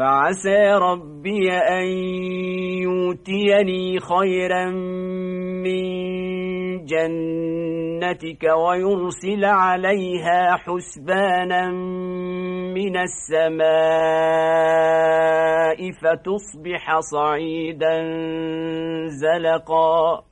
فعسى ربي أن يؤتيني خيرا من جنتك ويرسل عليها حسبانا من السماء فتصبح صعيدا زلقا